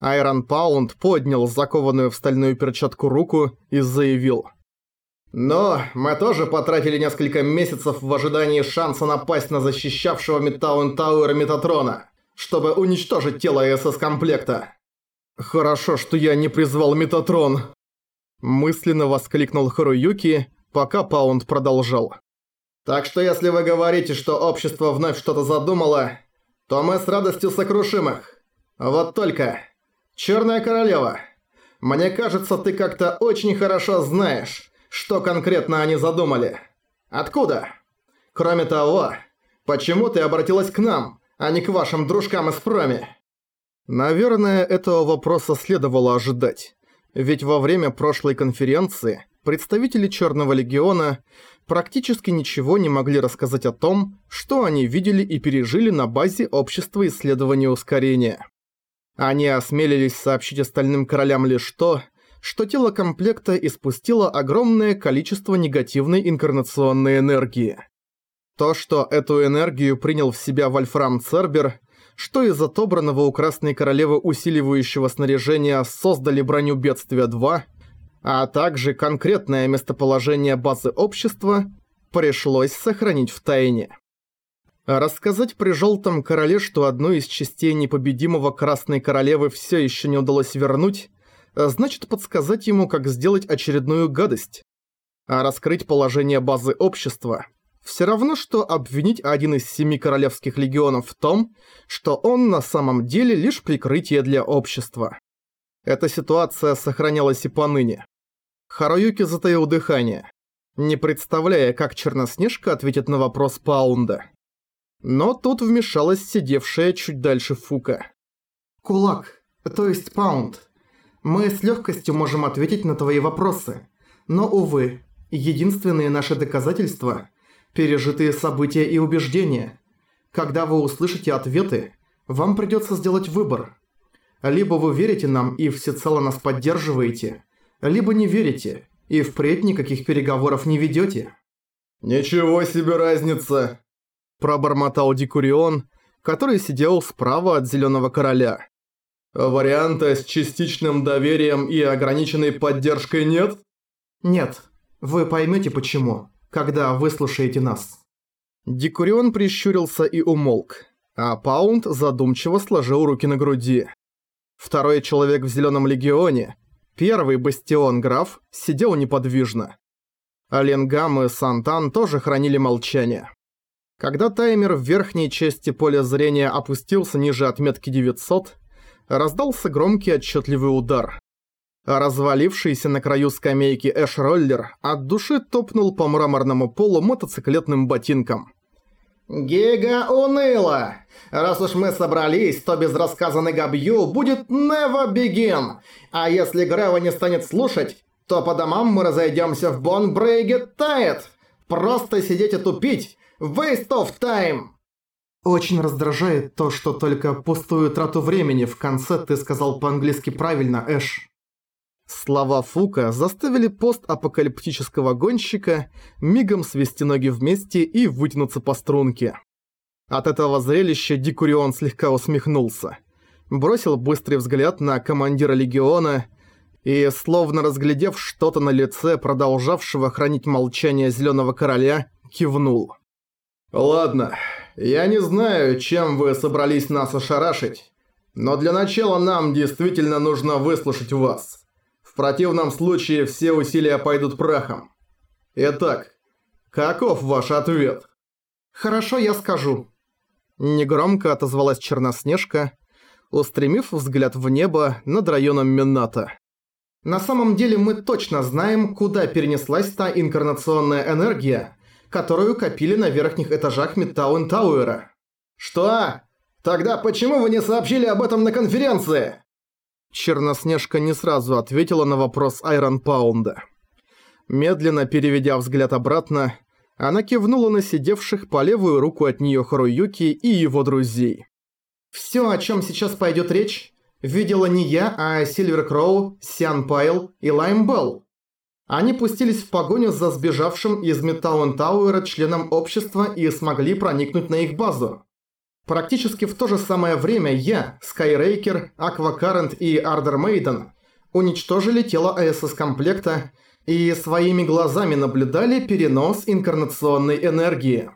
Айрон Паунд поднял закованную в стальную перчатку руку и заявил. «Но мы тоже потратили несколько месяцев в ожидании шанса напасть на защищавшего Мидтаун Тауэра Метатрона, чтобы уничтожить тело СС-комплекта. Хорошо, что я не призвал Метатрон!» Мысленно воскликнул Харуюки, пока Паунд продолжал. «Так что если вы говорите, что общество вновь что-то задумало, то мы с радостью сокрушим их. Вот только...» «Черная королева, мне кажется, ты как-то очень хорошо знаешь, что конкретно они задумали. Откуда? Кроме того, почему ты обратилась к нам, а не к вашим дружкам из проми?» Наверное, этого вопроса следовало ожидать. Ведь во время прошлой конференции представители Черного Легиона практически ничего не могли рассказать о том, что они видели и пережили на базе Общества исследования ускорения. Они осмелились сообщить остальным королям лишь то, что тело комплекта испустило огромное количество негативной инкарнационной энергии. То, что эту энергию принял в себя Вольфрам Цербер, что из отобранного у Красной Королевы усиливающего снаряжения создали броню Бедствия-2, а также конкретное местоположение базы общества, пришлось сохранить в тайне. Рассказать при Желтом Короле, что одну из частей непобедимого Красной Королевы все еще не удалось вернуть, значит подсказать ему, как сделать очередную гадость. А раскрыть положение базы общества – все равно, что обвинить один из семи королевских легионов в том, что он на самом деле лишь прикрытие для общества. Эта ситуация сохранялась и поныне. Харуюки затаил дыхание, не представляя, как Черноснежка ответит на вопрос Паунда. Но тут вмешалась сидевшая чуть дальше Фука. «Кулак, то есть паунд. Мы с легкостью можем ответить на твои вопросы. Но, увы, единственные наши доказательства – пережитые события и убеждения. Когда вы услышите ответы, вам придется сделать выбор. Либо вы верите нам и всецело нас поддерживаете, либо не верите и впредь никаких переговоров не ведете. «Ничего себе разница!» Пробормотал Дикурион, который сидел справа от Зеленого Короля. «Варианта с частичным доверием и ограниченной поддержкой нет?» «Нет. Вы поймете почему, когда выслушаете нас». Дикурион прищурился и умолк, а Паунд задумчиво сложил руки на груди. Второй человек в Зеленом Легионе, первый бастион-граф, сидел неподвижно. Аленгам и Сантан тоже хранили молчание. Когда таймер в верхней части поля зрения опустился ниже отметки 900, раздался громкий отчетливый удар. развалившийся на краю скамейки Эш-роллер от души топнул по мраморному полу мотоциклетным ботинком. «Гига уныло! Раз уж мы собрались, то без рассказа на будет never begin! А если Грева не станет слушать, то по домам мы разойдемся в Бон Брейгет Тает! Просто сидеть и тупить Waste of time!» Очень раздражает то, что только пустую трату времени в конце ты сказал по-английски правильно, Эш. Слова Фука заставили постапокалиптического гонщика мигом свести ноги вместе и вытянуться по струнке. От этого зрелища Дикурион слегка усмехнулся. Бросил быстрый взгляд на командира легиона и, словно разглядев что-то на лице продолжавшего хранить молчание Зеленого Короля, кивнул. «Ладно, я не знаю, чем вы собрались нас ошарашить, но для начала нам действительно нужно выслушать вас. В противном случае все усилия пойдут прахом. Итак, каков ваш ответ?» «Хорошо, я скажу». Негромко отозвалась Черноснежка, устремив взгляд в небо над районом Минната. «На самом деле мы точно знаем, куда перенеслась та инкарнационная энергия, которую копили на верхних этажах Мидтаун Тауэра. «Что? Тогда почему вы не сообщили об этом на конференции?» Черноснежка не сразу ответила на вопрос Айрон Паунда. Медленно переведя взгляд обратно, она кивнула на сидевших по левую руку от неё Харуюки и его друзей. «Всё, о чём сейчас пойдёт речь, видела не я, а Сильвер Кроу, Сиан Пайл и Лайм Белл. Они пустились в погоню за сбежавшим из Мидтаун Тауэра членом общества и смогли проникнуть на их базу. Практически в то же самое время я, Скайрейкер, Аквакарент и Ардер Мейден уничтожили тело АСС-комплекта и своими глазами наблюдали перенос инкарнационной энергии.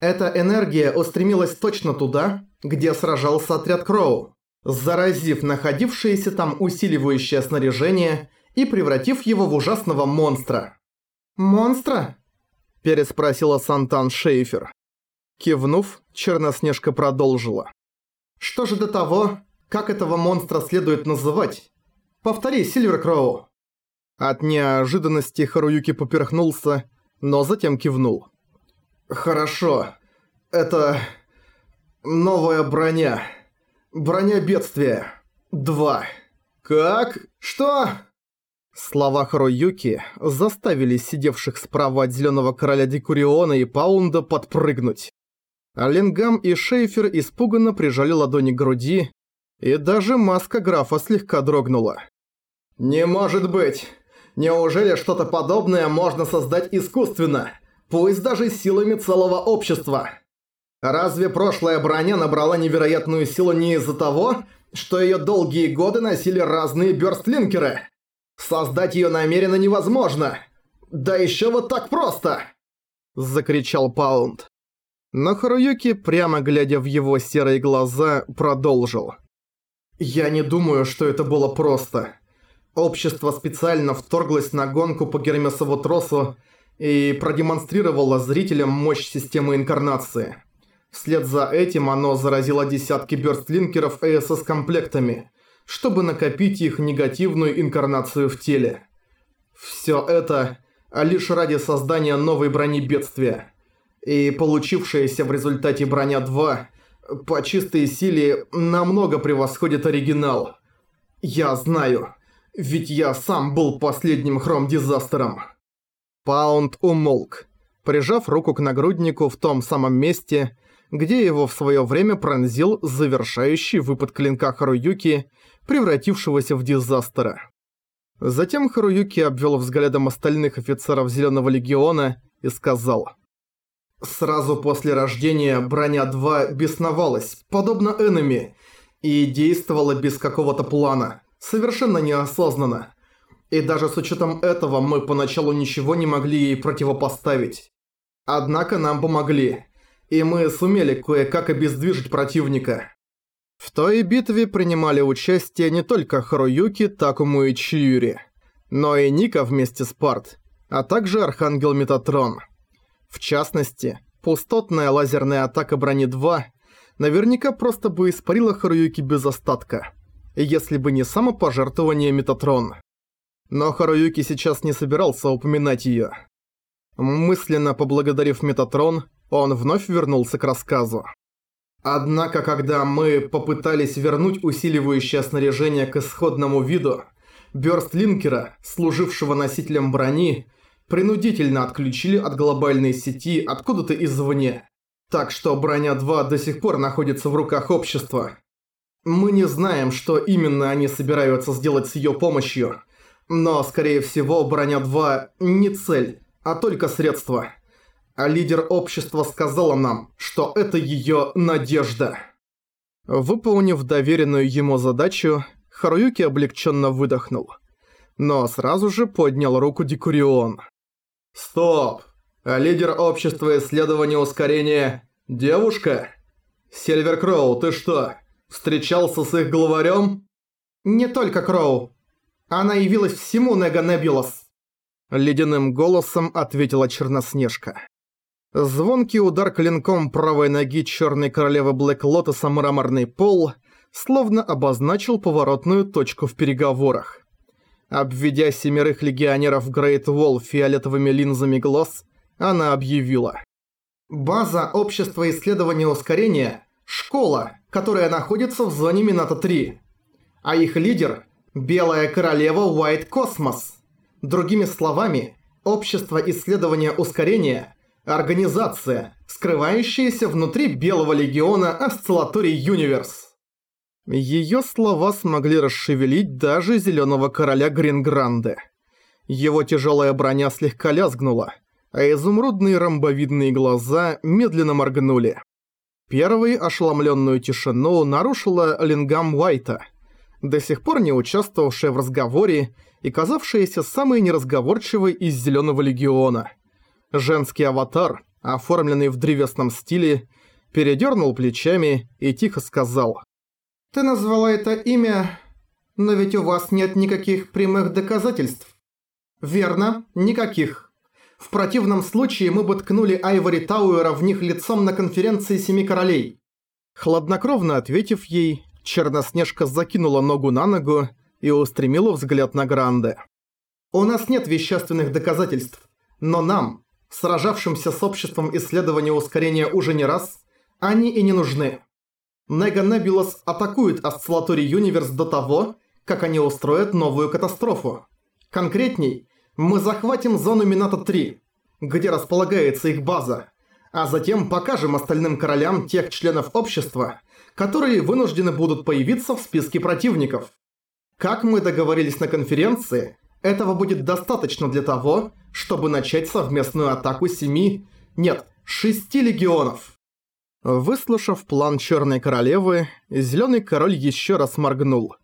Эта энергия устремилась точно туда, где сражался отряд Кроу, заразив находившееся там усиливающее снаряжение и превратив его в ужасного монстра. «Монстра?» – переспросила Сантан Шейфер. Кивнув, Черноснежка продолжила. «Что же до того, как этого монстра следует называть? Повтори, Сильвер Кроу!» От неожиданности Харуюки поперхнулся, но затем кивнул. «Хорошо. Это... новая броня. Броня бедствия. Два. Как? Что?» Слова Харуюки заставили сидевших справа от Зелёного Короля Декуриона и Паунда подпрыгнуть. Ленгам и Шейфер испуганно прижали ладони к груди, и даже маска графа слегка дрогнула. «Не может быть! Неужели что-то подобное можно создать искусственно, пусть даже силами целого общества? Разве прошлая броня набрала невероятную силу не из-за того, что её долгие годы носили разные бёрстлинкеры? Создать её намеренно невозможно! Да ещё вот так просто!» Закричал Паунд. Но Харуюки, прямо глядя в его серые глаза, продолжил. «Я не думаю, что это было просто. Общество специально вторглось на гонку по Гермесову тросу и продемонстрировало зрителям мощь системы инкарнации. Вслед за этим оно заразило десятки бёрстлинкеров АСС-комплектами, чтобы накопить их негативную инкарнацию в теле. Все это лишь ради создания новой брони бедствия. И получившаяся в результате броня 2 по чистой силе намного превосходит оригинал. Я знаю. Ведь я сам был последним хром-дизастером. Паунд умолк, прижав руку к нагруднику в том самом месте, где его в свое время пронзил завершающий выпад клинка Харуюки, превратившегося в дизастера. Затем Харуюки обвел взглядом остальных офицеров Зеленого Легиона и сказал «Сразу после рождения Броня-2 бесновалась, подобно Эннами, и действовала без какого-то плана совершенно неосознанно. И даже с учетом этого мы поначалу ничего не могли ей противопоставить. Однако нам помогли, и мы сумели кое-как обездвижить противника. В той битве принимали участие не только Харуюки, Такому и Чиюри, но и Ника вместе с Парт, а также Архангел Метатрон. В частности, пустотная лазерная атака брони 2 наверняка просто бы испарила Харуюки без остатка если бы не самопожертвование Метатрон. Но Харуюки сейчас не собирался упоминать её. Мысленно поблагодарив Метатрон, он вновь вернулся к рассказу. Однако, когда мы попытались вернуть усиливающее снаряжение к исходному виду, Бёрст Линкера, служившего носителем брони, принудительно отключили от глобальной сети откуда-то извне. Так что Броня 2 до сих пор находится в руках общества. Мы не знаем, что именно они собираются сделать с ее помощью. Но, скорее всего, Броня-2 не цель, а только средство. А лидер общества сказала нам, что это ее надежда. Выполнив доверенную ему задачу, Харуюки облегченно выдохнул. Но сразу же поднял руку Декурион. «Стоп! А лидер общества исследования ускорения – девушка? Сильвер Кроу, ты что, Встречался с их главарем? Не только Кроу. Она явилась всему Нега Небулас. Ледяным голосом ответила Черноснежка. Звонкий удар клинком правой ноги черной королевы Блэк Лотоса мраморный пол словно обозначил поворотную точку в переговорах. Обведя семерых легионеров Грейт Волл фиолетовыми линзами глаз, она объявила. «База Общества исследования ускорения – школа, которая находится в зоне Минато-3. А их лидер – Белая Королева Уайт Космос. Другими словами, Общество исследования ускорения – организация, скрывающаяся внутри Белого Легиона Осциллаторий Юниверс. Её слова смогли расшевелить даже Зелёного Короля Грингранде. Его тяжёлая броня слегка лязгнула, а изумрудные ромбовидные глаза медленно моргнули. Первой ошеломленную тишину нарушила Лингам Уайта, до сих пор не участвовавшая в разговоре и казавшаяся самой неразговорчивой из Зеленого Легиона. Женский аватар, оформленный в древесном стиле, передернул плечами и тихо сказал. «Ты назвала это имя, но ведь у вас нет никаких прямых доказательств». «Верно, никаких. В противном случае мы бы ткнули Айвори Тауэра в них лицом на конференции Семи Королей». Хладнокровно ответив ей, Черноснежка закинула ногу на ногу и устремила взгляд на Гранде. «У нас нет вещественных доказательств, но нам, сражавшимся с обществом исследования ускорения уже не раз, они и не нужны. Нега Небулас атакует Осциллатори Юниверс до того, как они устроят новую катастрофу. Конкретней, мы захватим зону Минато-3, где располагается их база, а затем покажем остальным королям тех членов общества, которые вынуждены будут появиться в списке противников. Как мы договорились на конференции, этого будет достаточно для того, чтобы начать совместную атаку семи, нет, шести легионов. Выслушав план Черной Королевы, Зеленый Король еще раз моргнул.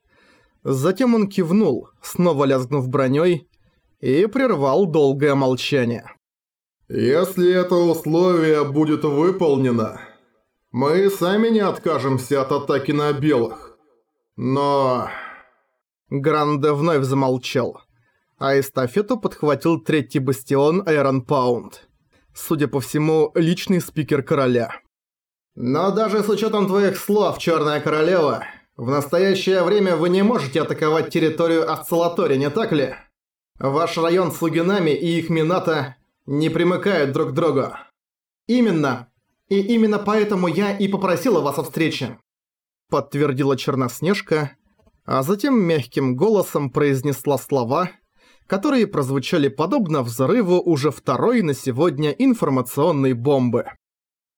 Затем он кивнул, снова лязгнув броней, и прервал долгое молчание. «Если это условие будет выполнено, мы сами не откажемся от атаки на белых. Но...» Гранде вновь замолчал, а эстафету подхватил третий бастион Айрон Паунд. Судя по всему, личный спикер короля. «Но даже с учетом твоих слов, Черная Королева, в настоящее время вы не можете атаковать территорию Осциллатори, не так ли? Ваш район с Лугинами и их Минато не примыкают друг к другу». «Именно. И именно поэтому я и попросила вас о встрече», подтвердила Черноснежка, а затем мягким голосом произнесла слова, которые прозвучали подобно взрыву уже второй на сегодня информационной бомбы.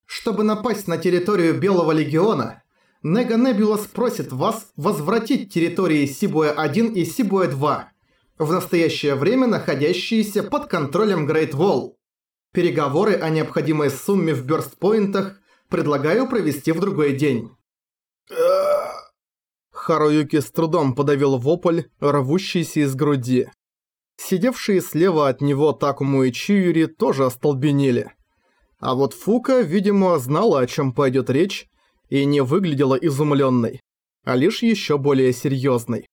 «Чтобы напасть на территорию Белого Легиона, Нега Небулас просит вас возвратить территории Сибуя-1 и Сибуя-2, в настоящее время находящиеся под контролем Грейт Волл. Переговоры о необходимой сумме в бёрстпоинтах предлагаю провести в другой день». Харуюки с трудом подавил вопль, рвущийся из груди. Сидевшие слева от него Такому и Чиюри тоже остолбенели. А вот Фука, видимо, знала, о чем пойдет речь, и не выглядела изумленной, а лишь еще более серьезной.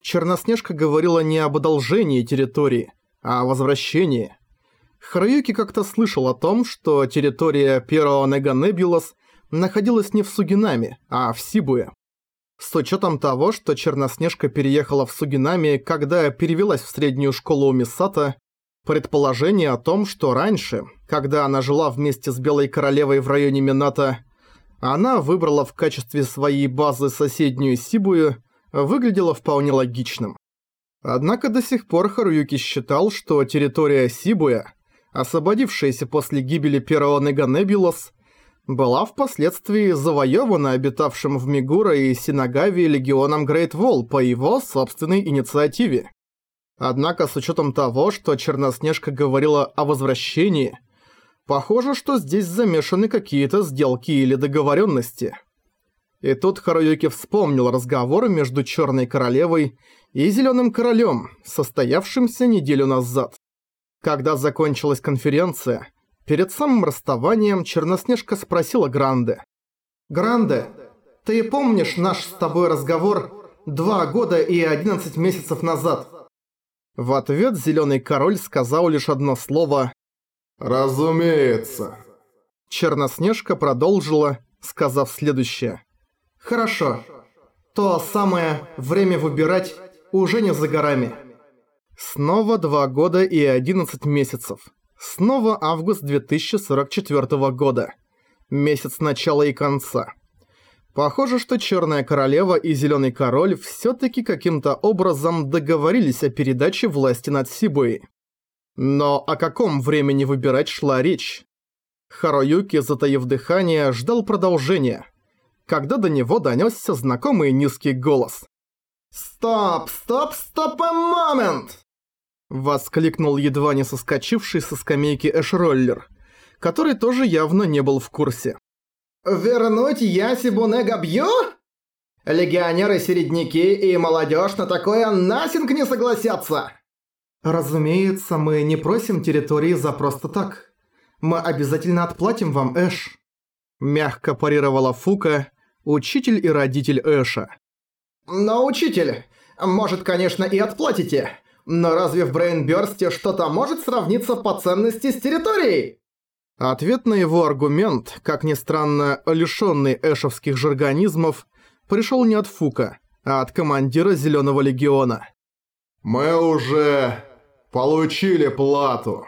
Черноснежка говорила не об одолжении территории, а о возвращении. Харуюки как-то слышал о том, что территория первого Неганебулас находилась не в Сугинами, а в Сибуе. С учетом того, что Черноснежка переехала в Сугинами, когда перевелась в среднюю школу у Мисата, предположение о том, что раньше, когда она жила вместе с Белой Королевой в районе Минато, она выбрала в качестве своей базы соседнюю Сибую, выглядело вполне логичным. Однако до сих пор Харуюки считал, что территория Сибуя, освободившаяся после гибели первого Неганебулос, была впоследствии завоевана обитавшим в Мигура и Синагаве легионом Грейт Волл по его собственной инициативе. Однако с учетом того, что Черноснежка говорила о возвращении, похоже, что здесь замешаны какие-то сделки или договоренности. И тут Харуюки вспомнил разговор между Черной Королевой и Зеленым Королем, состоявшимся неделю назад. Когда закончилась конференция, Перед самым расставанием Черноснежка спросила Гранде. «Гранде, ты помнишь наш с тобой разговор два года и одиннадцать месяцев назад?» В ответ Зелёный Король сказал лишь одно слово «Разумеется». Черноснежка продолжила, сказав следующее. «Хорошо. То самое время выбирать уже не за горами». Снова два года и одиннадцать месяцев. Снова август 2044 года. Месяц начала и конца. Похоже, что Черная Королева и Зеленый Король все-таки каким-то образом договорились о передаче власти над Сибуей. Но о каком времени выбирать шла речь? Харуюки, затаив дыхание, ждал продолжения, когда до него донесся знакомый низкий голос. «Стоп, стоп, стоп, момент!» Воскликнул едва не соскочивший со скамейки Эшроллер, который тоже явно не был в курсе. Вернуть Ясибуне Габью? Легионеры-середняки и молодежь на такое насинг не согласятся. Разумеется, мы не просим территории за просто так. Мы обязательно отплатим вам, Эш. Мягко парировала Фука, учитель и родитель Эша. Но, учитель, может, конечно, и отплатите. Но разве в Брейнбёрсте что-то может сравниться по ценности с территорией? Ответ на его аргумент, как ни странно, лишённый эшевских жаргонизмов, пришёл не от Фука, а от командира Зелёного Легиона. «Мы уже получили плату».